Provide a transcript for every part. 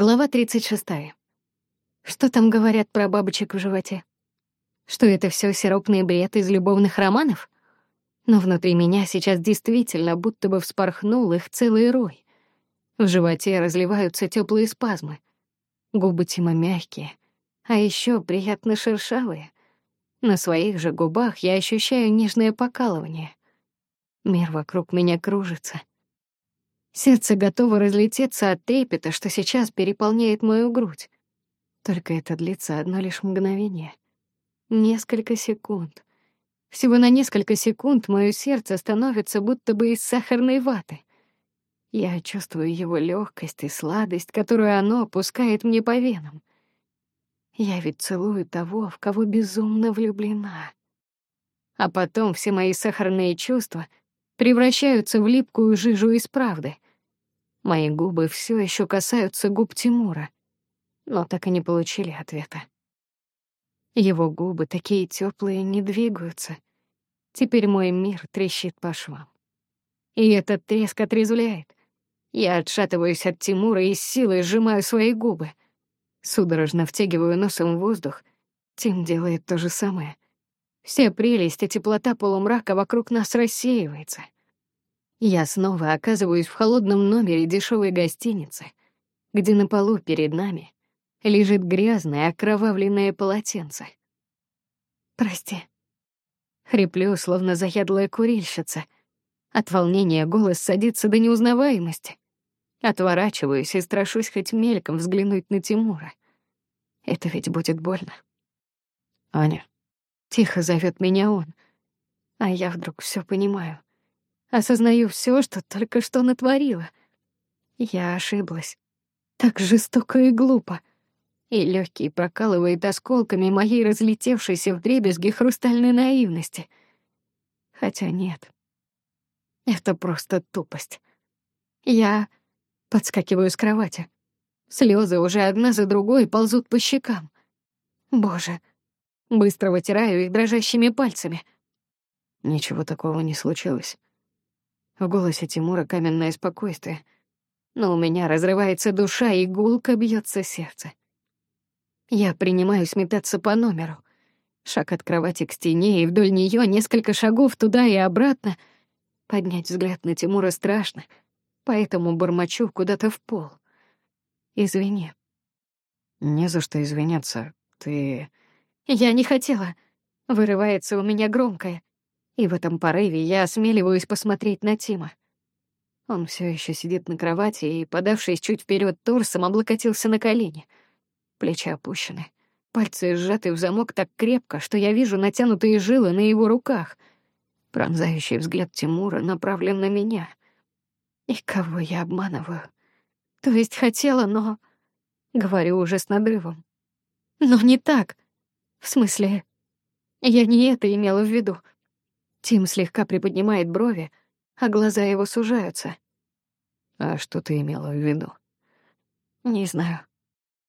Глава 36. Что там говорят про бабочек в животе? Что это все сиропный бред из любовных романов? Но внутри меня сейчас действительно будто бы вспорхнул их целый рой. В животе разливаются теплые спазмы. Губы Тима мягкие, а еще приятно шершавые. На своих же губах я ощущаю нежное покалывание. Мир вокруг меня кружится. Сердце готово разлететься от трепета, что сейчас переполняет мою грудь. Только это длится одно лишь мгновение. Несколько секунд. Всего на несколько секунд моё сердце становится будто бы из сахарной ваты. Я чувствую его легкость и сладость, которую оно опускает мне по венам. Я ведь целую того, в кого безумно влюблена. А потом все мои сахарные чувства превращаются в липкую жижу из правды — Мои губы все еще касаются губ Тимура, но так и не получили ответа. Его губы, такие теплые, не двигаются. Теперь мой мир трещит по швам. И этот треск отрезвляет. Я отшатываюсь от Тимура и с силой сжимаю свои губы. Судорожно втягиваю носом воздух. Тим делает то же самое. Вся прелесть и теплота полумрака вокруг нас рассеивается — я снова оказываюсь в холодном номере дешевой гостиницы, где на полу перед нами лежит грязное окровавленное полотенце. Прости. Хриплю, словно заядлая курильщица. От волнения голос садится до неузнаваемости. Отворачиваюсь и страшусь хоть мельком взглянуть на Тимура. Это ведь будет больно. Аня. Тихо зовет меня он, а я вдруг все понимаю. Осознаю все, что только что натворила. Я ошиблась. Так жестоко и глупо. И легкий прокалывает осколками моей разлетевшейся вдребезги хрустальной наивности. Хотя нет. Это просто тупость. Я подскакиваю с кровати. Слезы уже одна за другой ползут по щекам. Боже. Быстро вытираю их дрожащими пальцами. Ничего такого не случилось. В голосе Тимура каменное спокойствие, но у меня разрывается душа и гулко бьется сердце. Я принимаюсь метаться по номеру. Шаг от кровати к стене и вдоль нее несколько шагов туда и обратно. Поднять взгляд на Тимура страшно, поэтому бормочу куда-то в пол. Извини. Не за что извиняться. Ты... Я не хотела. Вырывается у меня громкое. И в этом порыве я осмеливаюсь посмотреть на Тима. Он все еще сидит на кровати и, подавшись чуть вперед торсом, облокотился на колени. Плечи опущены. Пальцы сжаты в замок так крепко, что я вижу натянутые жилы на его руках. Пронзающий взгляд Тимура направлен на меня. И кого я обманываю? То есть хотела, но... Говорю уже с надрывом. Но не так. В смысле, я не это имела в виду. Тим слегка приподнимает брови, а глаза его сужаются. А что ты имела в виду? Не знаю.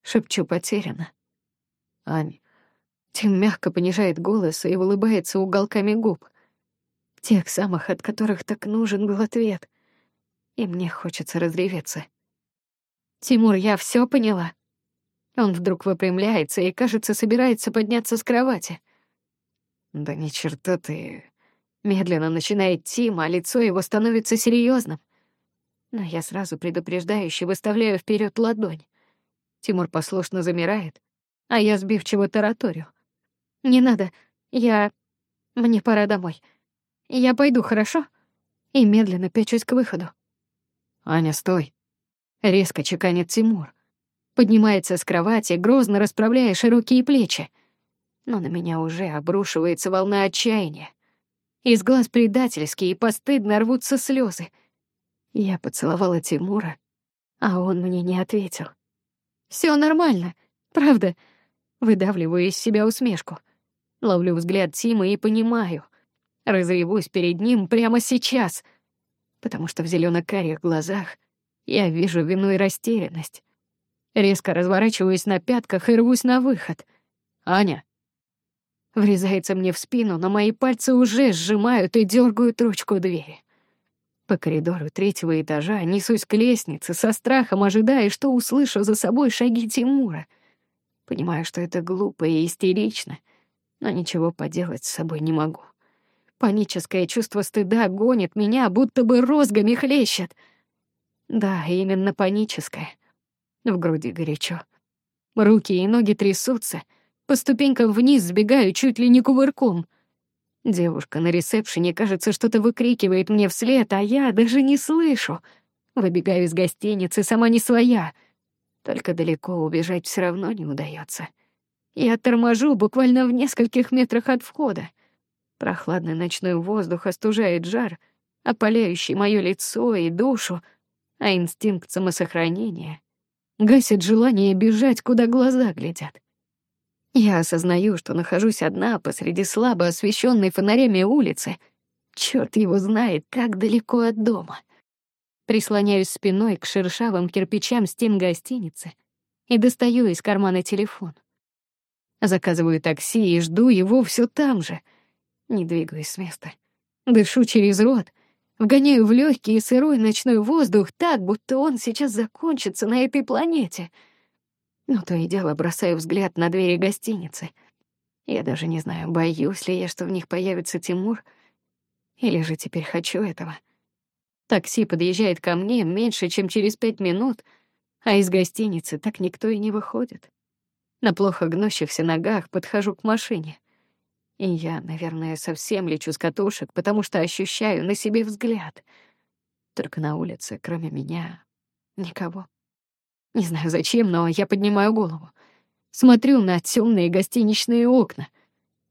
Шепчу потеряно. Ань. Тим мягко понижает голос и улыбается уголками губ. Тех самых, от которых так нужен был ответ. И мне хочется разреветься. Тимур, я все поняла. Он вдруг выпрямляется и, кажется, собирается подняться с кровати. Да ни черта ты Медленно начинает Тим, а лицо его становится серьезным. Но я сразу предупреждающе выставляю вперед ладонь. Тимур послушно замирает, а я сбивчиво тараторю. «Не надо, я... Мне пора домой. Я пойду, хорошо?» И медленно пячусь к выходу. «Аня, стой!» Резко чеканит Тимур. Поднимается с кровати, грозно расправляя широкие плечи. Но на меня уже обрушивается волна отчаяния. Из глаз предательски и постыдно рвутся слезы. Я поцеловала Тимура, а он мне не ответил. Все нормально, правда. Выдавливаю из себя усмешку. Ловлю взгляд Тима и понимаю. Разревусь перед ним прямо сейчас, потому что в зелено-карих глазах я вижу вину и растерянность. Резко разворачиваюсь на пятках и рвусь на выход. «Аня, Врезается мне в спину, но мои пальцы уже сжимают и дергают ручку двери. По коридору третьего этажа несусь к лестнице, со страхом ожидая, что услышу за собой шаги Тимура. Понимаю, что это глупо и истерично, но ничего поделать с собой не могу. Паническое чувство стыда гонит меня, будто бы розгами хлещет. Да, именно паническое. В груди горячо. Руки и ноги трясутся, по ступенькам вниз сбегаю чуть ли не кувырком — Девушка на ресепшене, кажется, что-то выкрикивает мне вслед, а я даже не слышу. Выбегаю из гостиницы, сама не своя. Только далеко убежать все равно не удается. Я торможу буквально в нескольких метрах от входа. Прохладный ночной воздух остужает жар, опаляющий моё лицо и душу, а инстинкт самосохранения гасит желание бежать, куда глаза глядят. Я осознаю, что нахожусь одна посреди слабо освещенной фонарями улицы. Черт его знает, как далеко от дома. Прислоняюсь спиной к шершавым кирпичам стен гостиницы и достаю из кармана телефон. Заказываю такси и жду его все там же. Не двигаюсь с места. Дышу через рот, вгоняю в легкий сырой ночной воздух так, будто он сейчас закончится на этой планете — но то и дело бросаю взгляд на двери гостиницы. Я даже не знаю, боюсь ли я, что в них появится Тимур, или же теперь хочу этого. Такси подъезжает ко мне меньше, чем через пять минут, а из гостиницы так никто и не выходит. На плохо гнущихся ногах подхожу к машине. И я, наверное, совсем лечу с катушек, потому что ощущаю на себе взгляд. Только на улице, кроме меня, никого. Не знаю зачем, но я поднимаю голову. Смотрю на темные гостиничные окна.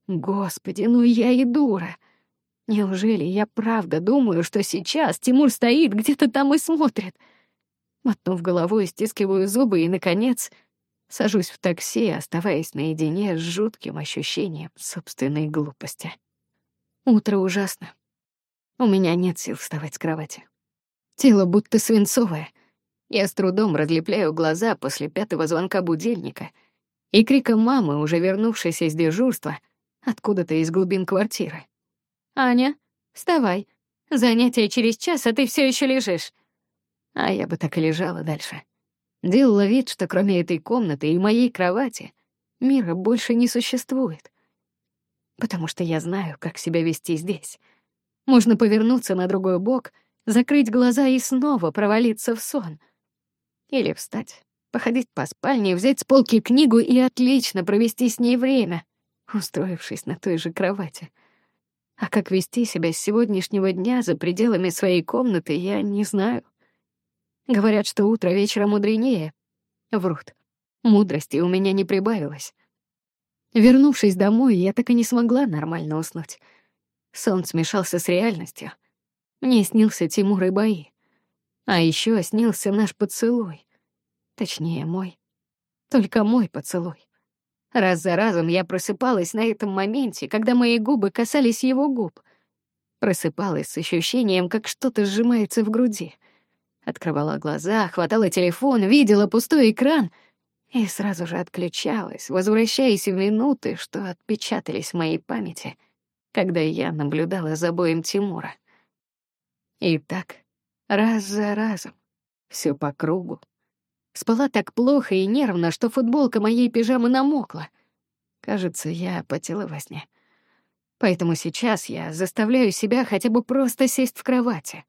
Господи, ну я и дура. Неужели я правда думаю, что сейчас Тимур стоит где-то там и смотрит? Мотнув головой, стискиваю зубы и, наконец, сажусь в такси, оставаясь наедине с жутким ощущением собственной глупости. Утро ужасно. У меня нет сил вставать с кровати. Тело будто свинцовое. Я с трудом разлепляю глаза после пятого звонка будильника и крика мамы, уже вернувшейся из дежурства, откуда-то из глубин квартиры. «Аня, вставай. Занятие через час, а ты все еще лежишь». А я бы так и лежала дальше. Делала вид, что кроме этой комнаты и моей кровати мира больше не существует. Потому что я знаю, как себя вести здесь. Можно повернуться на другой бок, закрыть глаза и снова провалиться в сон — или встать, походить по спальне, взять с полки книгу и отлично провести с ней время, устроившись на той же кровати. А как вести себя с сегодняшнего дня за пределами своей комнаты, я не знаю. Говорят, что утро вечера мудренее. Врут. Мудрости у меня не прибавилось. Вернувшись домой, я так и не смогла нормально уснуть. Сон смешался с реальностью. Мне снился Тимур и бои. А еще снился наш поцелуй. Точнее, мой. Только мой поцелуй. Раз за разом я просыпалась на этом моменте, когда мои губы касались его губ. Просыпалась с ощущением, как что-то сжимается в груди. Открывала глаза, хватала телефон, видела пустой экран и сразу же отключалась, возвращаясь в минуты, что отпечатались в моей памяти, когда я наблюдала за боем Тимура. И так Раз за разом. Все по кругу. Спала так плохо и нервно, что футболка моей пижамы намокла. Кажется, я потела во сне. Поэтому сейчас я заставляю себя хотя бы просто сесть в кровати.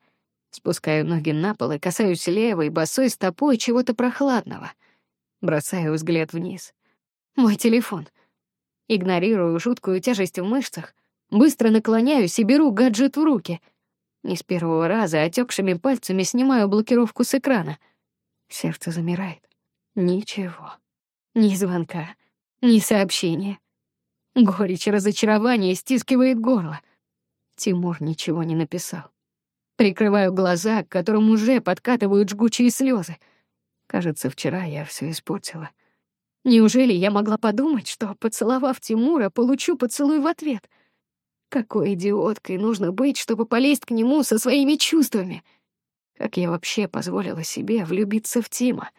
Спускаю ноги на пол и касаюсь левой босой стопой чего-то прохладного. Бросаю взгляд вниз. Мой телефон. Игнорирую жуткую тяжесть в мышцах, быстро наклоняюсь и беру гаджет в руки — не с первого раза отекшими пальцами снимаю блокировку с экрана. Сердце замирает. Ничего. Ни звонка, ни сообщения. Горечь разочарования стискивает горло. Тимур ничего не написал. Прикрываю глаза, к которым уже подкатывают жгучие слезы. Кажется, вчера я все испортила. Неужели я могла подумать, что, поцеловав Тимура, получу поцелуй в ответ — какой идиоткой нужно быть, чтобы полезть к нему со своими чувствами? Как я вообще позволила себе влюбиться в Тима?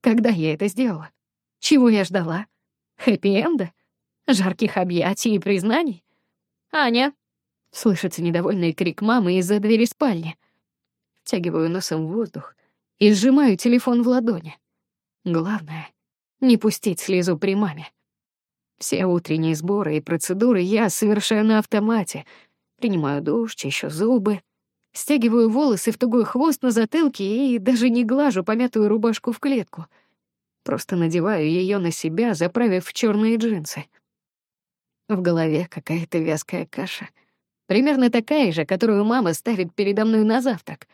Когда я это сделала? Чего я ждала? Хэппи-энда? Жарких объятий и признаний? «Аня!» — слышится недовольный крик мамы из-за двери спальни. Втягиваю носом воздух и сжимаю телефон в ладони. Главное — не пустить слезу при маме. Все утренние сборы и процедуры я совершаю на автомате. Принимаю душ, чищу зубы, стягиваю волосы в тугой хвост на затылке и даже не глажу помятую рубашку в клетку. Просто надеваю ее на себя, заправив в черные джинсы. В голове какая-то вязкая каша. Примерно такая же, которую мама ставит передо мной на завтрак.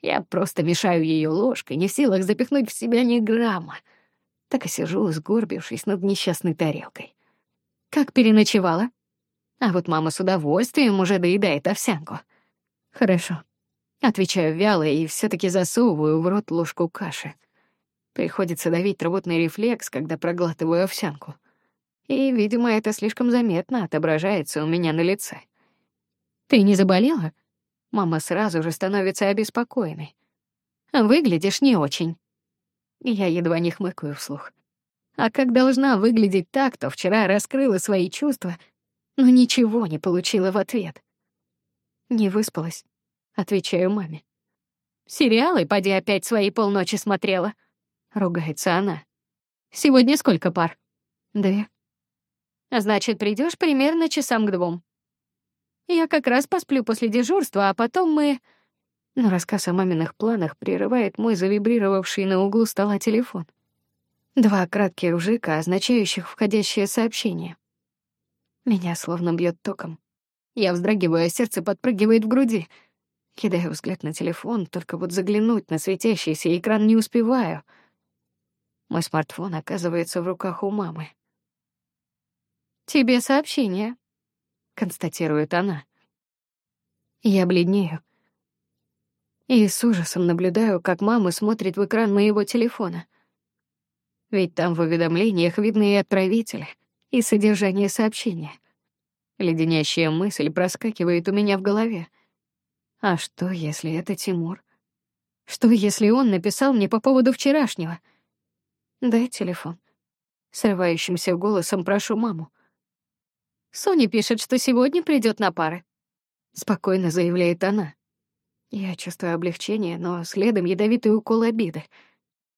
Я просто мешаю ее ложкой, не в силах запихнуть в себя ни грамма. Так и сижу, сгорбившись над несчастной тарелкой. Как переночевала? А вот мама с удовольствием уже доедает овсянку. Хорошо. Отвечаю вяло и все таки засовываю в рот ложку каши. Приходится давить рвотный рефлекс, когда проглатываю овсянку. И, видимо, это слишком заметно отображается у меня на лице. Ты не заболела? Мама сразу же становится обеспокоенной. Выглядишь не очень. Я едва не хмыкаю вслух. А как должна выглядеть так, кто вчера раскрыла свои чувства, но ничего не получила в ответ? Не выспалась, отвечаю маме. Сериалы поди опять свои полночи смотрела, ругается она. Сегодня сколько пар? Две. Значит, придешь примерно часам к двум. Я как раз посплю после дежурства, а потом мы но рассказ о маминых планах прерывает мой завибрировавший на углу стола телефон. Два кратких вжика, означающих входящее сообщение. Меня словно бьет током. Я вздрагиваю, а сердце подпрыгивает в груди. Кидаю взгляд на телефон, только вот заглянуть на светящийся экран не успеваю. Мой смартфон оказывается в руках у мамы. «Тебе сообщение», — констатирует она. Я бледнею. И с ужасом наблюдаю, как мама смотрит в экран моего телефона — ведь там в уведомлениях видны и отправитель, и содержание сообщения. Леденящая мысль проскакивает у меня в голове. А что, если это Тимур? Что, если он написал мне по поводу вчерашнего? Дай телефон. Срывающимся голосом прошу маму. Соня пишет, что сегодня придет на пары. Спокойно заявляет она. Я чувствую облегчение, но следом ядовитый укол обиды.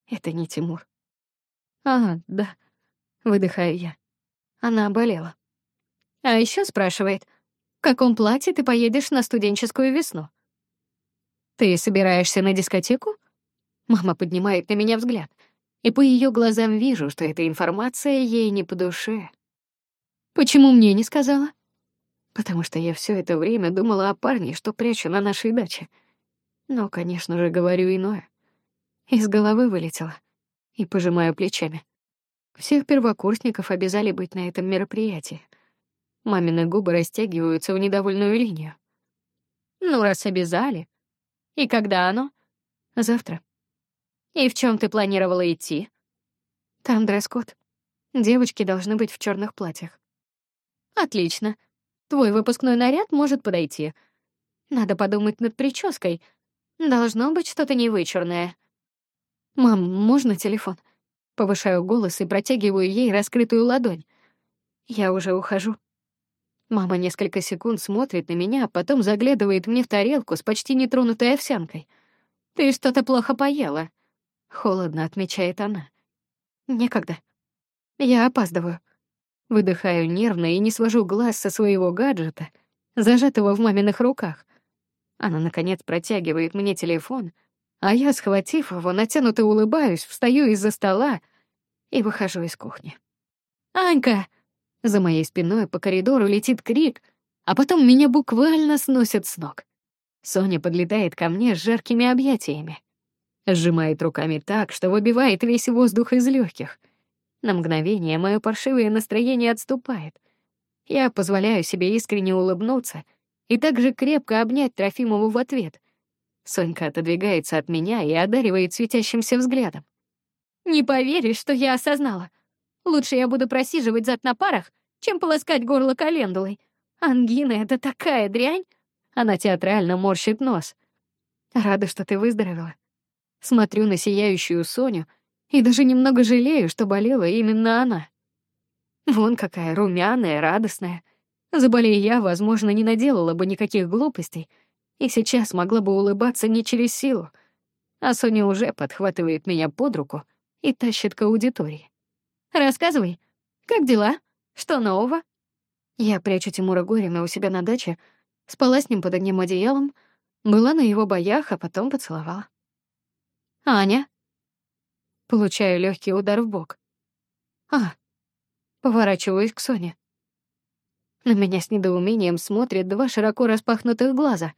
Это не Тимур. А, да. Выдыхаю я. Она болела. А еще спрашивает, в каком платье ты поедешь на студенческую весну? Ты собираешься на дискотеку? Мама поднимает на меня взгляд, и по ее глазам вижу, что эта информация ей не по душе. Почему мне не сказала? Потому что я все это время думала о парне, что прячу на нашей даче. Но, конечно же, говорю иное. Из головы вылетело и пожимаю плечами. Всех первокурсников обязали быть на этом мероприятии. Мамины губы растягиваются в недовольную линию. Ну, раз обязали. И когда оно? Завтра. И в чем ты планировала идти? Там дресс-код. Девочки должны быть в черных платьях. Отлично. Твой выпускной наряд может подойти. Надо подумать над прической. Должно быть что-то невычурное. «Мам, можно телефон?» Повышаю голос и протягиваю ей раскрытую ладонь. «Я уже ухожу». Мама несколько секунд смотрит на меня, а потом заглядывает мне в тарелку с почти нетронутой овсянкой. «Ты что-то плохо поела», — холодно отмечает она. «Некогда. Я опаздываю». Выдыхаю нервно и не свожу глаз со своего гаджета, зажатого в маминых руках. Она, наконец, протягивает мне телефон — а я, схватив его, натянуто улыбаюсь, встаю из-за стола и выхожу из кухни. «Анька!» За моей спиной по коридору летит крик, а потом меня буквально сносят с ног. Соня подлетает ко мне с жаркими объятиями. Сжимает руками так, что выбивает весь воздух из легких. На мгновение мое паршивое настроение отступает. Я позволяю себе искренне улыбнуться и также крепко обнять Трофимову в ответ. Сонька отодвигается от меня и одаривает светящимся взглядом. «Не поверишь, что я осознала. Лучше я буду просиживать зад на парах, чем полоскать горло календулой. Ангина — это такая дрянь!» Она театрально морщит нос. «Рада, что ты выздоровела». Смотрю на сияющую Соню и даже немного жалею, что болела именно она. Вон какая румяная, радостная. Заболея я, возможно, не наделала бы никаких глупостей — И сейчас могла бы улыбаться не через силу, а Соня уже подхватывает меня под руку и тащит к аудитории. «Рассказывай, как дела? Что нового?» Я прячу Тимура Горина у себя на даче, спала с ним под одним одеялом, была на его боях, а потом поцеловала. «Аня?» Получаю легкий удар в бок. «А?» Поворачиваюсь к Соне. На меня с недоумением смотрят два широко распахнутых глаза.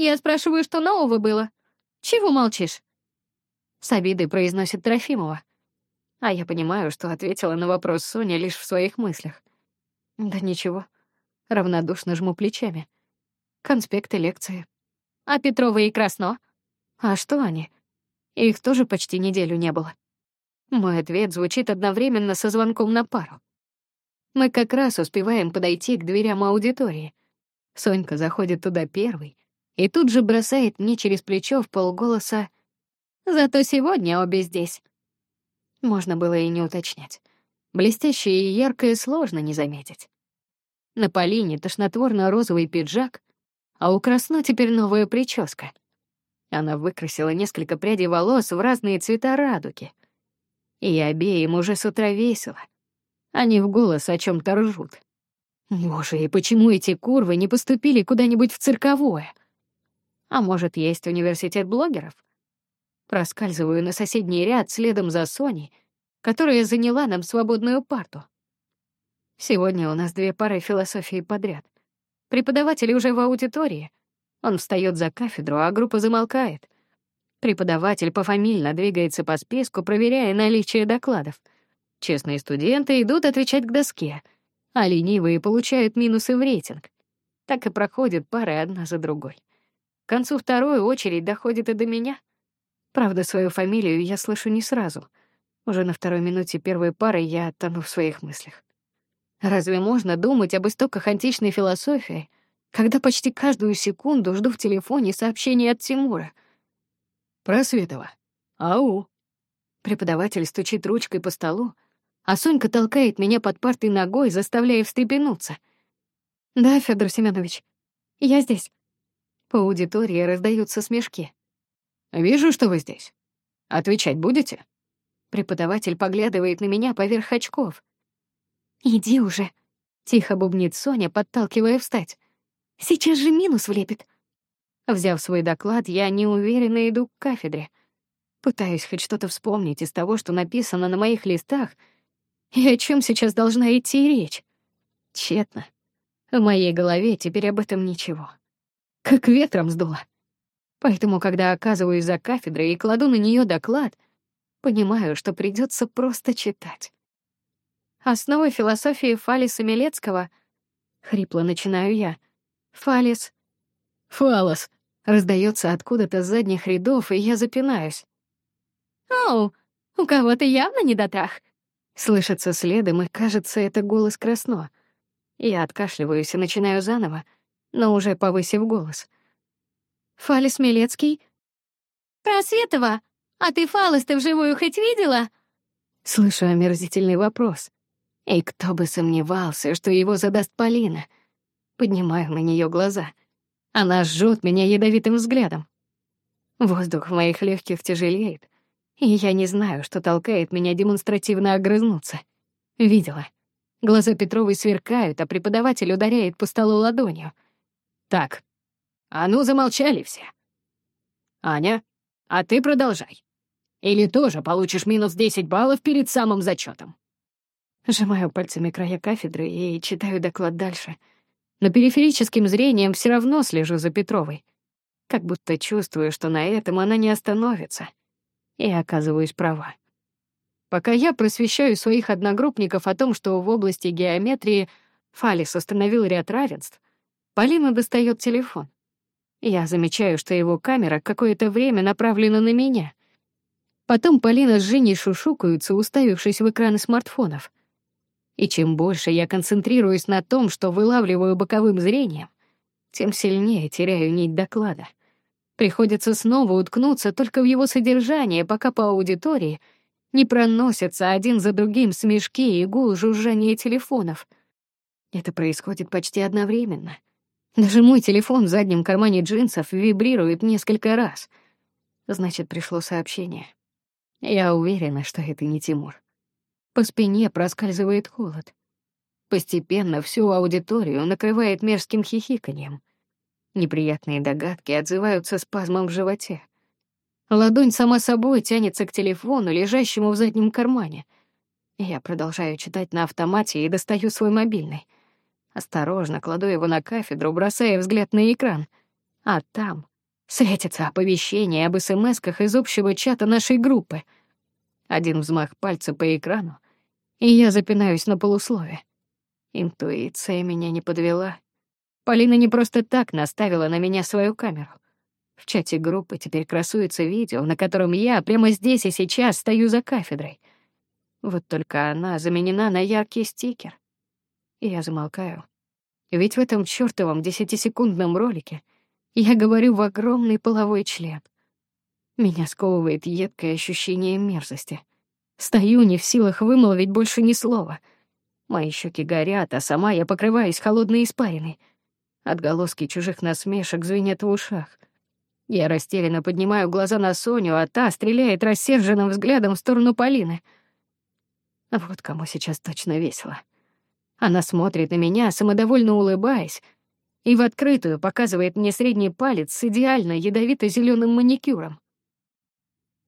«Я спрашиваю, что нового было? Чего молчишь?» С обидой произносит Трофимова. А я понимаю, что ответила на вопрос Соня лишь в своих мыслях. Да ничего. Равнодушно жму плечами. Конспекты лекции. А Петрова и Красно? А что они? Их тоже почти неделю не было. Мой ответ звучит одновременно со звонком на пару. Мы как раз успеваем подойти к дверям аудитории. Сонька заходит туда первой и тут же бросает мне через плечо в полголоса «Зато сегодня обе здесь». Можно было и не уточнять. Блестящее и яркое сложно не заметить. На Полине тошнотворно-розовый пиджак, а у Красно теперь новая прическа. Она выкрасила несколько прядей волос в разные цвета радуги. И обеим уже с утра весело. Они в голос о чем то ржут. Боже, и почему эти курвы не поступили куда-нибудь в цирковое? А может, есть университет блогеров? Проскальзываю на соседний ряд следом за Соней, которая заняла нам свободную парту. Сегодня у нас две пары философии подряд. Преподаватель уже в аудитории. Он встает за кафедру, а группа замолкает. Преподаватель пофамильно двигается по списку, проверяя наличие докладов. Честные студенты идут отвечать к доске, а ленивые получают минусы в рейтинг. Так и проходят пары одна за другой. К концу второй очередь доходит и до меня. Правда, свою фамилию я слышу не сразу. Уже на второй минуте первой пары я тону в своих мыслях. Разве можно думать об истоках античной философии, когда почти каждую секунду жду в телефоне сообщение от Тимура? Просветова. Ау. Преподаватель стучит ручкой по столу, а Сонька толкает меня под партой ногой, заставляя встрепенуться. Да, Федор Семенович, я здесь. По аудитории раздаются смешки. Вижу, что вы здесь. Отвечать будете? Преподаватель поглядывает на меня поверх очков. «Иди уже», — тихо бубнит Соня, подталкивая встать. «Сейчас же минус влепит». Взяв свой доклад, я неуверенно иду к кафедре. Пытаюсь хоть что-то вспомнить из того, что написано на моих листах, и о чем сейчас должна идти речь. Тщетно. В моей голове теперь об этом ничего. Как ветром сдуло. Поэтому, когда оказываюсь за кафедрой и кладу на нее доклад, понимаю, что придется просто читать. Основы философии Фалиса Милецкого. Хрипло начинаю я. Фалис. Фалос. Раздается откуда-то с задних рядов, и я запинаюсь. «Оу, у кого-то явно не дотах!» Слышится следом, и кажется, это голос Красно. Я откашливаюсь и начинаю заново, но уже повысив голос. «Фалис Милецкий?» «Просветова, а ты Фалос-то вживую хоть видела?» Слышу омерзительный вопрос. И кто бы сомневался, что его задаст Полина. Поднимаю на нее глаза. Она жжет меня ядовитым взглядом. Воздух в моих легких тяжелеет, и я не знаю, что толкает меня демонстративно огрызнуться. Видела. Глаза Петровой сверкают, а преподаватель ударяет по столу ладонью. Так, а ну замолчали все. Аня, а ты продолжай. Или тоже получишь минус 10 баллов перед самым зачетом. Сжимаю пальцами края кафедры и читаю доклад дальше. Но периферическим зрением все равно слежу за Петровой. Как будто чувствую, что на этом она не остановится. И оказываюсь права. Пока я просвещаю своих одногруппников о том, что в области геометрии Фалис установил ряд равенств, Полина достает телефон. Я замечаю, что его камера какое-то время направлена на меня. Потом Полина с Женей шушукаются, уставившись в экраны смартфонов. И чем больше я концентрируюсь на том, что вылавливаю боковым зрением, тем сильнее теряю нить доклада. Приходится снова уткнуться только в его содержание, пока по аудитории не проносятся один за другим смешки и гул жужжания телефонов. Это происходит почти одновременно. Даже мой телефон в заднем кармане джинсов вибрирует несколько раз. Значит, пришло сообщение. Я уверена, что это не Тимур. По спине проскальзывает холод. Постепенно всю аудиторию накрывает мерзким хихиканьем. Неприятные догадки отзываются спазмом в животе. Ладонь сама собой тянется к телефону, лежащему в заднем кармане. Я продолжаю читать на автомате и достаю свой мобильный. Осторожно кладу его на кафедру, бросая взгляд на экран. А там светится оповещение об смс-ках из общего чата нашей группы. Один взмах пальца по экрану, и я запинаюсь на полуслове. Интуиция меня не подвела. Полина не просто так наставила на меня свою камеру. В чате группы теперь красуется видео, на котором я прямо здесь и сейчас стою за кафедрой. Вот только она заменена на яркий стикер. И я замолкаю. Ведь в этом чёртовом десятисекундном ролике я говорю в огромный половой член. Меня сковывает едкое ощущение мерзости. Стою не в силах вымолвить больше ни слова. Мои щеки горят, а сама я покрываюсь холодной испариной. Отголоски чужих насмешек звенят в ушах. Я растерянно поднимаю глаза на Соню, а та стреляет рассерженным взглядом в сторону Полины. Вот кому сейчас точно весело. Она смотрит на меня, самодовольно улыбаясь, и в открытую показывает мне средний палец с идеально ядовито зеленым маникюром.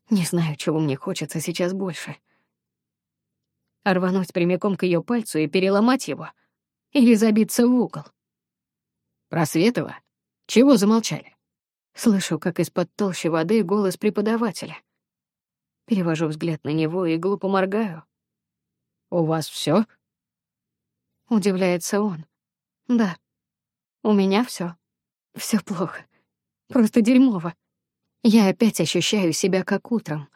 Не знаю, чего мне хочется сейчас больше. Рвануть прямиком к ее пальцу и переломать его, или забиться в угол. Просветова, чего замолчали? Слышу, как из-под толщи воды голос преподавателя. Перевожу взгляд на него и глупо моргаю. «У вас все? Удивляется он. «Да, у меня все, все плохо. Просто дерьмово. Я опять ощущаю себя как утром.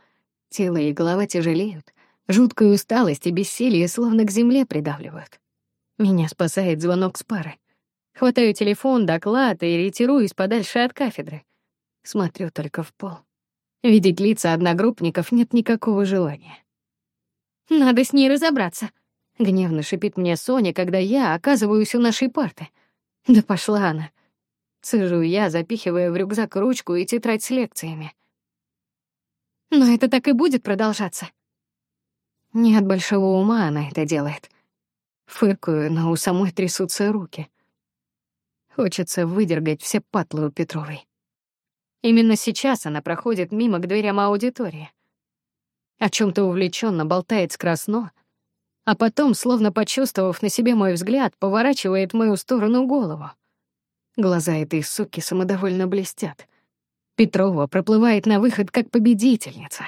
Тело и голова тяжелеют. Жуткая усталость и бессилие словно к земле придавливают. Меня спасает звонок с пары. Хватаю телефон, доклад и ретируюсь подальше от кафедры. Смотрю только в пол. Видеть лица одногруппников нет никакого желания. «Надо с ней разобраться», — гневно шипит мне Соня, когда я оказываюсь у нашей парты. «Да пошла она». Цежу я, запихивая в рюкзак ручку и тетрадь с лекциями. Но это так и будет продолжаться. Не от большого ума она это делает. Фыркаю, но у самой трясутся руки. Хочется выдергать все патлы у Петровой. Именно сейчас она проходит мимо к дверям аудитории. О чем то увлеченно болтает с Красно, а потом, словно почувствовав на себе мой взгляд, поворачивает мою сторону голову. Глаза этой суки самодовольно блестят. Петрова проплывает на выход как победительница.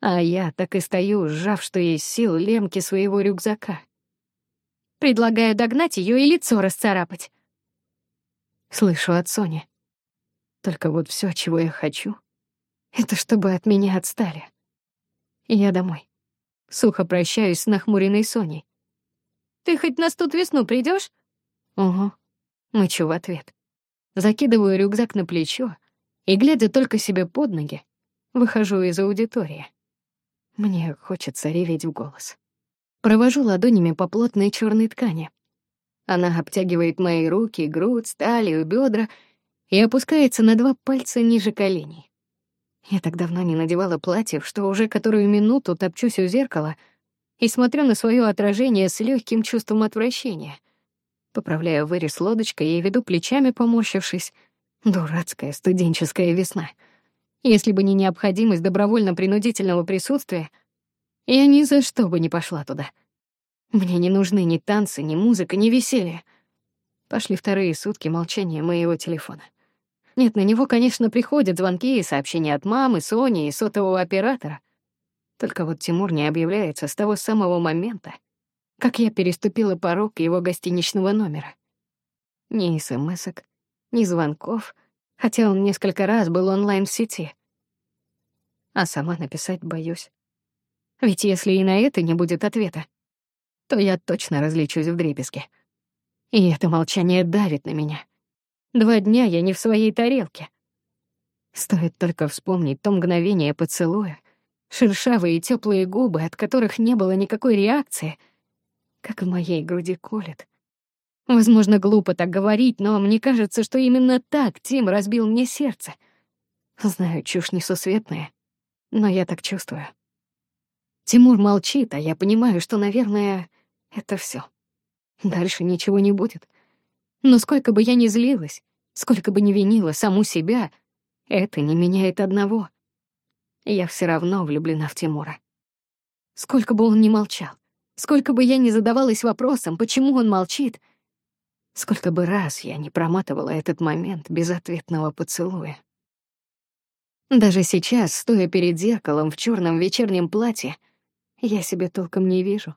А я так и стою, сжав, что есть сил, лемки своего рюкзака. Предлагаю догнать ее и лицо расцарапать. Слышу от Сони. Только вот все, чего я хочу, это чтобы от меня отстали. Я домой. Сухо прощаюсь с нахмуренной Соней. «Ты хоть нас тут весну придешь? «Угу». Мычу в ответ. Закидываю рюкзак на плечо и, глядя только себе под ноги, выхожу из аудитории. Мне хочется реветь в голос. Провожу ладонями по плотной черной ткани. Она обтягивает мои руки, грудь, талию, бедра и опускается на два пальца ниже коленей. Я так давно не надевала платье, что уже которую минуту топчусь у зеркала и смотрю на свое отражение с легким чувством отвращения. Поправляю вырез лодочкой и веду плечами, поморщившись. Дурацкая студенческая весна. Если бы не необходимость добровольно-принудительного присутствия, я ни за что бы не пошла туда. Мне не нужны ни танцы, ни музыка, ни веселье. Пошли вторые сутки молчания моего телефона. Нет, на него, конечно, приходят звонки и сообщения от мамы, Сони и сотового оператора. Только вот Тимур не объявляется с того самого момента, как я переступила порог его гостиничного номера. Ни смс ни звонков, хотя он несколько раз был онлайн в сети. А сама написать боюсь. Ведь если и на это не будет ответа, то я точно различусь в дребезге. И это молчание давит на меня. Два дня я не в своей тарелке. Стоит только вспомнить то мгновение поцелуя, шершавые и теплые губы, от которых не было никакой реакции — как в моей груди колет, Возможно, глупо так говорить, но мне кажется, что именно так Тим разбил мне сердце. Знаю, чушь несусветная, но я так чувствую. Тимур молчит, а я понимаю, что, наверное, это все. Дальше ничего не будет. Но сколько бы я ни злилась, сколько бы ни винила саму себя, это не меняет одного. Я все равно влюблена в Тимура. Сколько бы он ни молчал, сколько бы я ни задавалась вопросом, почему он молчит, сколько бы раз я не проматывала этот момент безответного поцелуя. Даже сейчас, стоя перед зеркалом в черном вечернем платье, я себя толком не вижу.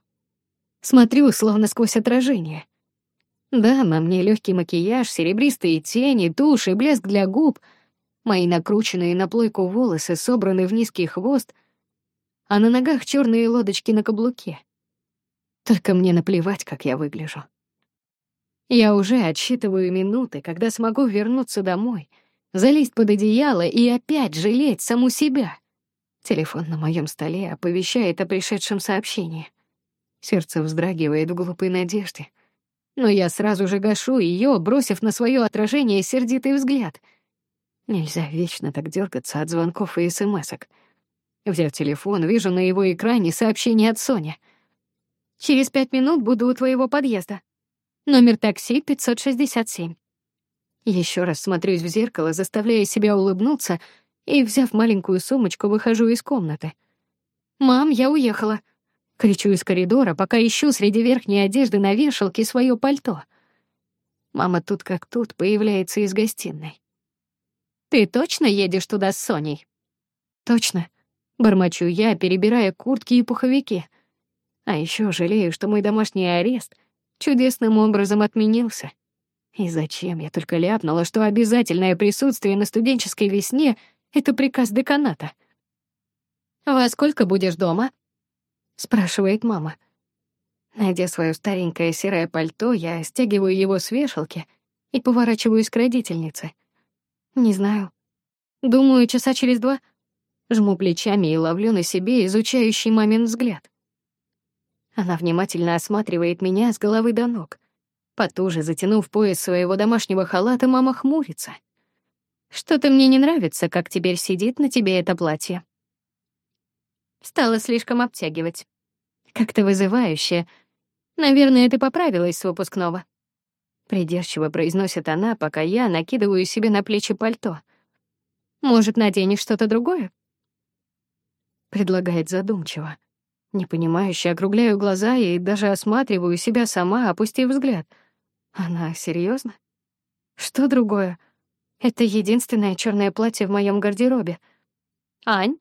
Смотрю, словно сквозь отражение. Да, на мне легкий макияж, серебристые тени, тушь и блеск для губ. Мои накрученные на плойку волосы собраны в низкий хвост, а на ногах черные лодочки на каблуке. Только мне наплевать, как я выгляжу. Я уже отсчитываю минуты, когда смогу вернуться домой, залезть под одеяло и опять жалеть саму себя. Телефон на моем столе оповещает о пришедшем сообщении. Сердце вздрагивает в глупой надежде. Но я сразу же гашу ее, бросив на свое отражение сердитый взгляд. Нельзя вечно так дергаться от звонков и смс-ок. Взяв телефон, вижу на его экране сообщение от Сони. «Через пять минут буду у твоего подъезда. Номер такси 567». Еще раз смотрюсь в зеркало, заставляя себя улыбнуться, и, взяв маленькую сумочку, выхожу из комнаты. «Мам, я уехала!» Кричу из коридора, пока ищу среди верхней одежды на вешалке свое пальто. Мама тут как тут появляется из гостиной. «Ты точно едешь туда с Соней?» «Точно», — бормочу я, перебирая куртки и пуховики. А еще жалею, что мой домашний арест чудесным образом отменился. И зачем я только ляпнула, что обязательное присутствие на студенческой весне — это приказ деканата? «Во сколько будешь дома?» Спрашивает мама. Найдя свое старенькое серое пальто, я стягиваю его с вешалки и поворачиваюсь к родительнице. Не знаю. Думаю, часа через два. Жму плечами и ловлю на себе изучающий мамин взгляд. Она внимательно осматривает меня с головы до ног. Потуже затянув пояс своего домашнего халата, мама хмурится. «Что-то мне не нравится, как теперь сидит на тебе это платье», Стало слишком обтягивать. Как-то вызывающе. Наверное, ты поправилась с выпускного. Придирчиво произносит она, пока я накидываю себе на плечи пальто. Может, наденешь что-то другое? Предлагает задумчиво. Непонимающе округляю глаза и даже осматриваю себя сама, опустив взгляд. Она серьезно? Что другое? Это единственное черное платье в моем гардеробе. Ань,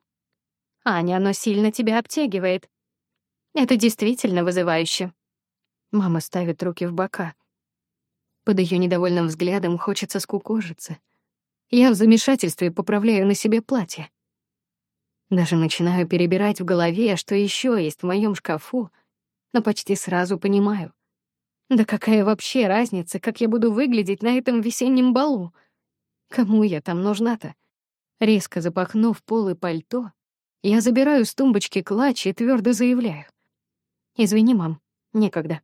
Аня, оно сильно тебя обтягивает. Это действительно вызывающе. Мама ставит руки в бока. Под ее недовольным взглядом хочется скукожиться. Я в замешательстве поправляю на себе платье. Даже начинаю перебирать в голове, что еще есть в моем шкафу, но почти сразу понимаю. Да какая вообще разница, как я буду выглядеть на этом весеннем балу? Кому я там нужна-то? Резко запахнув пол и пальто, я забираю с тумбочки клатч и твердо заявляю. «Извини, мам, некогда.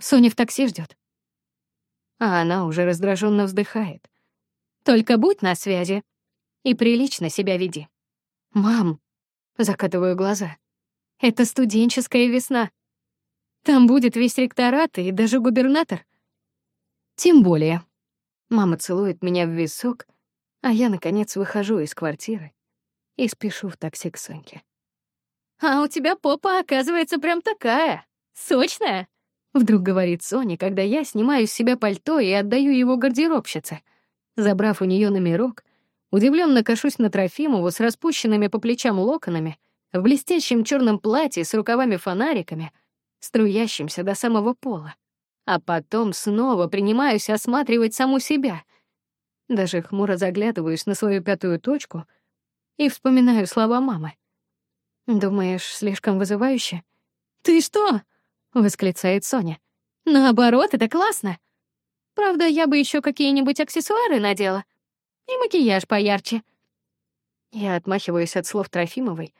Соня в такси ждет. А она уже раздраженно вздыхает. «Только будь на связи и прилично себя веди». «Мам», — закатываю глаза, — «это студенческая весна. Там будет весь ректорат и даже губернатор». «Тем более». Мама целует меня в висок, а я, наконец, выхожу из квартиры и спешу в такси к Соньке. «А у тебя попа, оказывается, прям такая, сочная!» Вдруг говорит Соня, когда я снимаю с себя пальто и отдаю его гардеробщице. Забрав у нее номерок, удивленно кашусь на Трофимову с распущенными по плечам локонами, в блестящем черном платье с рукавами-фонариками, струящимся до самого пола. А потом снова принимаюсь осматривать саму себя. Даже хмуро заглядываюсь на свою пятую точку — и вспоминаю слова мамы. «Думаешь, слишком вызывающе?» «Ты что?» — восклицает Соня. «Наоборот, это классно. Правда, я бы еще какие-нибудь аксессуары надела. И макияж поярче». Я отмахиваюсь от слов Трофимовой,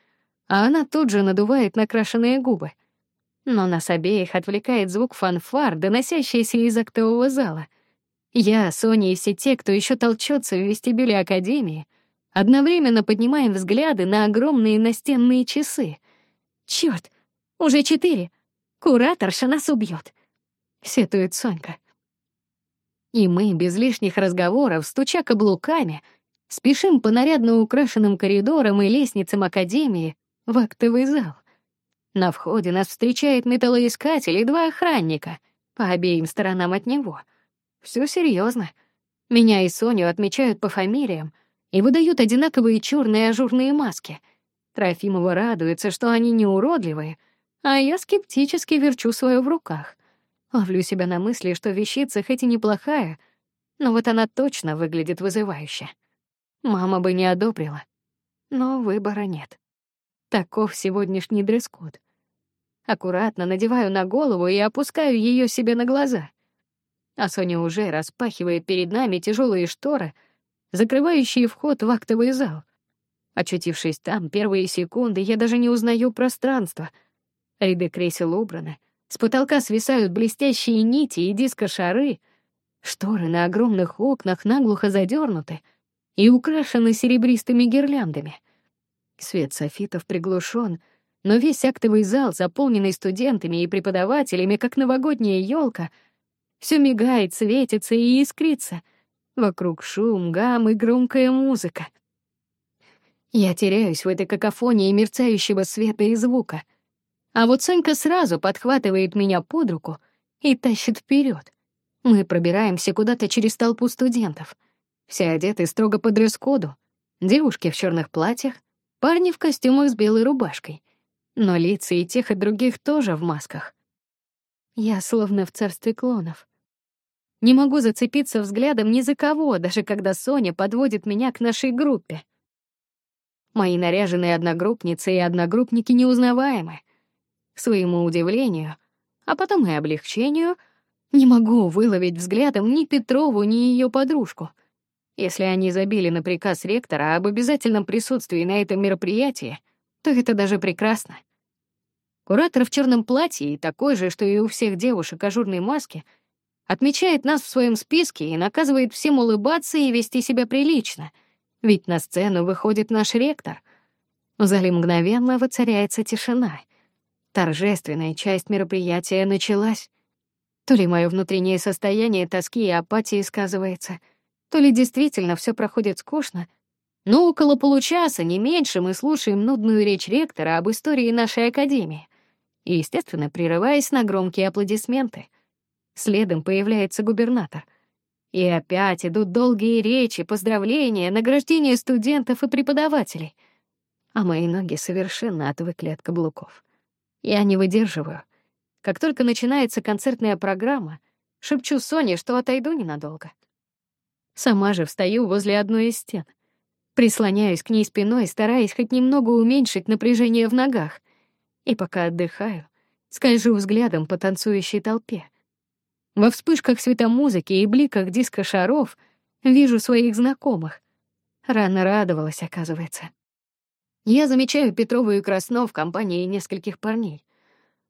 а она тут же надувает накрашенные губы. Но нас обеих отвлекает звук фанфар, доносящийся из актового зала. Я, Соня и все те, кто еще толчется в вестибюле Академии, одновременно поднимаем взгляды на огромные настенные часы. Черт, уже четыре! Кураторша нас убьет! Сетует Сонька. И мы, без лишних разговоров, стуча каблуками, спешим по нарядно украшенным коридорам и лестницам Академии в актовый зал. На входе нас встречает металлоискатель и два охранника по обеим сторонам от него. Все серьезно. Меня и Соню отмечают по фамилиям и выдают одинаковые черные ажурные маски. Трофимова радуется, что они не уродливые, а я скептически верчу свое в руках. Ловлю себя на мысли, что вещица хоть и неплохая, но вот она точно выглядит вызывающе. Мама бы не одобрила, но выбора нет. Таков сегодняшний дресс-код. Аккуратно надеваю на голову и опускаю ее себе на глаза. А Соня уже распахивает перед нами тяжелые шторы, закрывающие вход в актовый зал. Очутившись там, первые секунды я даже не узнаю пространство. Ряды кресел убраны — с потолка свисают блестящие нити и дискошары. Шторы на огромных окнах наглухо задернуты и украшены серебристыми гирляндами. Свет софитов приглушен, но весь актовый зал, заполненный студентами и преподавателями, как новогодняя елка, все мигает, светится и искрится. Вокруг шум, гам и громкая музыка. Я теряюсь в этой какофонии мерцающего света и звука — а вот Сонька сразу подхватывает меня под руку и тащит вперед. Мы пробираемся куда-то через толпу студентов. Все одеты строго по дресс-коду. Девушки в черных платьях, парни в костюмах с белой рубашкой. Но лица и тех, и других тоже в масках. Я словно в царстве клонов. Не могу зацепиться взглядом ни за кого, даже когда Соня подводит меня к нашей группе. Мои наряженные одногруппницы и одногруппники неузнаваемы своему удивлению, а потом и облегчению, не могу выловить взглядом ни Петрову, ни ее подружку. Если они забили на приказ ректора об обязательном присутствии на этом мероприятии, то это даже прекрасно. Куратор в черном платье и такой же, что и у всех девушек ажурной маске, отмечает нас в своем списке и наказывает всем улыбаться и вести себя прилично, ведь на сцену выходит наш ректор. В зале мгновенно воцаряется тишина. Торжественная часть мероприятия началась. То ли мое внутреннее состояние тоски и апатии сказывается, то ли действительно все проходит скучно, но около получаса, не меньше, мы слушаем нудную речь ректора об истории нашей академии, и, естественно, прерываясь на громкие аплодисменты. Следом появляется губернатор. И опять идут долгие речи, поздравления, награждения студентов и преподавателей. А мои ноги совершенно отвыкли от каблуков. Я не выдерживаю. Как только начинается концертная программа, шепчу Соне, что отойду ненадолго. Сама же встаю возле одной из стен. Прислоняюсь к ней спиной, стараясь хоть немного уменьшить напряжение в ногах. И пока отдыхаю, скольжу взглядом по танцующей толпе. Во вспышках светомузыки и бликах диско-шаров вижу своих знакомых. Рано радовалась, оказывается. Я замечаю Петрову и Красно в компании нескольких парней.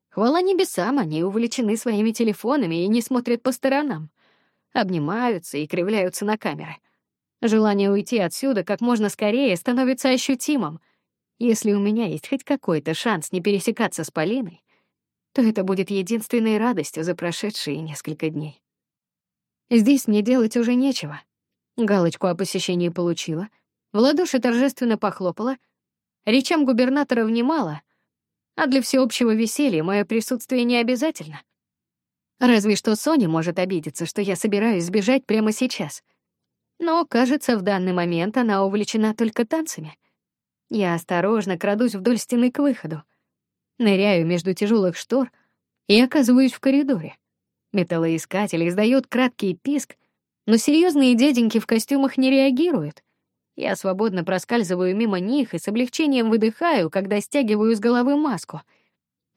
Хвала небесам, они увлечены своими телефонами и не смотрят по сторонам. Обнимаются и кривляются на камеры. Желание уйти отсюда как можно скорее становится ощутимым. Если у меня есть хоть какой-то шанс не пересекаться с Полиной, то это будет единственной радостью за прошедшие несколько дней. Здесь мне делать уже нечего. Галочку о посещении получила, в ладоши торжественно похлопала — Речам губернатора внимала, а для всеобщего веселья мое присутствие не обязательно. Разве что Соня может обидеться, что я собираюсь сбежать прямо сейчас. Но, кажется, в данный момент она увлечена только танцами. Я осторожно крадусь вдоль стены к выходу. Ныряю между тяжелых штор и оказываюсь в коридоре. Металлоискатель издает краткий писк, но серьезные дяденьки в костюмах не реагируют — я свободно проскальзываю мимо них и с облегчением выдыхаю, когда стягиваю с головы маску.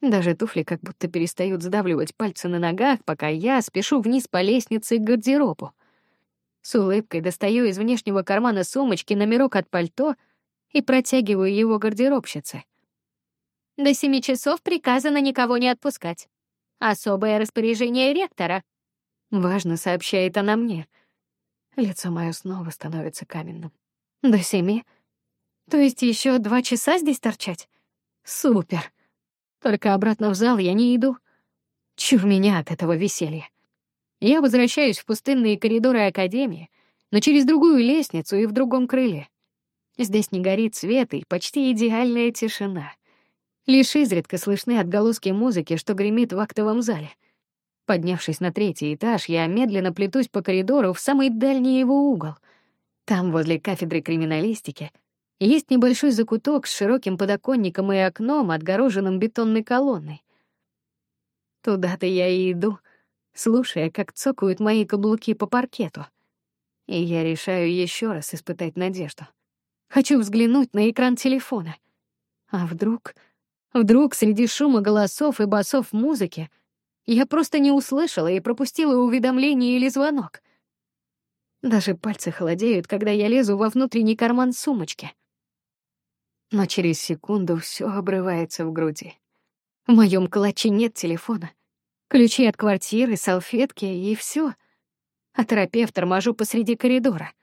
Даже туфли как будто перестают сдавливать пальцы на ногах, пока я спешу вниз по лестнице к гардеробу. С улыбкой достаю из внешнего кармана сумочки номерок от пальто и протягиваю его гардеробщице. До семи часов приказано никого не отпускать. Особое распоряжение ректора. Важно, сообщает она мне. Лицо мое снова становится каменным. До семи? То есть еще два часа здесь торчать? Супер. Только обратно в зал я не иду. Чур меня от этого веселья. Я возвращаюсь в пустынные коридоры Академии, но через другую лестницу и в другом крыле. Здесь не горит свет и почти идеальная тишина. Лишь изредка слышны отголоски музыки, что гремит в актовом зале. Поднявшись на третий этаж, я медленно плетусь по коридору в самый дальний его угол. Там, возле кафедры криминалистики, есть небольшой закуток с широким подоконником и окном, отгороженным бетонной колонной. Туда-то я и иду, слушая, как цокают мои каблуки по паркету. И я решаю еще раз испытать надежду. Хочу взглянуть на экран телефона. А вдруг... Вдруг среди шума голосов и басов музыки я просто не услышала и пропустила уведомление или звонок. Даже пальцы холодеют, когда я лезу во внутренний карман сумочки. Но через секунду все обрывается в груди. В моем клатче нет телефона. Ключи от квартиры, салфетки и все. Оторопев, торможу посреди коридора.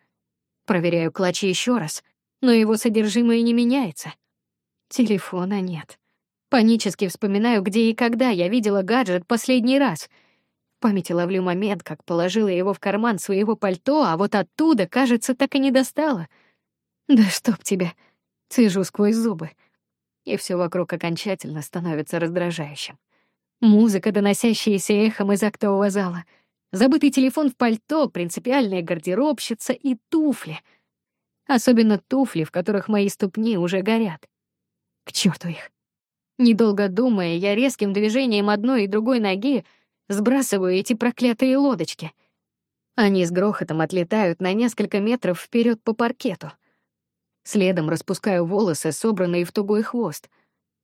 Проверяю клатч еще раз, но его содержимое не меняется. Телефона нет. Панически вспоминаю, где и когда я видела гаджет последний раз. В памяти ловлю момент, как положила его в карман своего пальто, а вот оттуда, кажется, так и не достала. Да чтоб тебя. Цежу сквозь зубы. И все вокруг окончательно становится раздражающим. Музыка, доносящаяся эхом из актового зала, забытый телефон в пальто, принципиальная гардеробщица и туфли. Особенно туфли, в которых мои ступни уже горят. К черту их. Недолго думая, я резким движением одной и другой ноги сбрасываю эти проклятые лодочки. Они с грохотом отлетают на несколько метров вперед по паркету. Следом распускаю волосы, собранные в тугой хвост,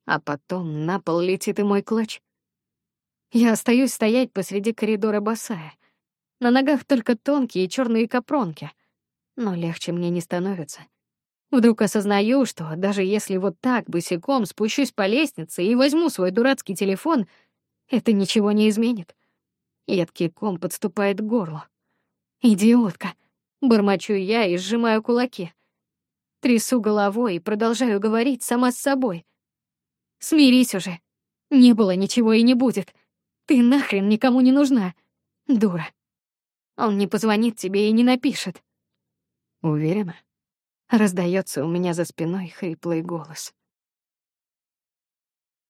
а потом на пол летит и мой клатч. Я остаюсь стоять посреди коридора босая. На ногах только тонкие черные капронки, но легче мне не становится. Вдруг осознаю, что даже если вот так босиком спущусь по лестнице и возьму свой дурацкий телефон, это ничего не изменит. Едкий ком подступает к горлу. «Идиотка!» — бормочу я и сжимаю кулаки. Трясу головой и продолжаю говорить сама с собой. «Смирись уже. Не было ничего и не будет. Ты нахрен никому не нужна. Дура. Он не позвонит тебе и не напишет». «Уверена?» Раздается у меня за спиной хриплый голос.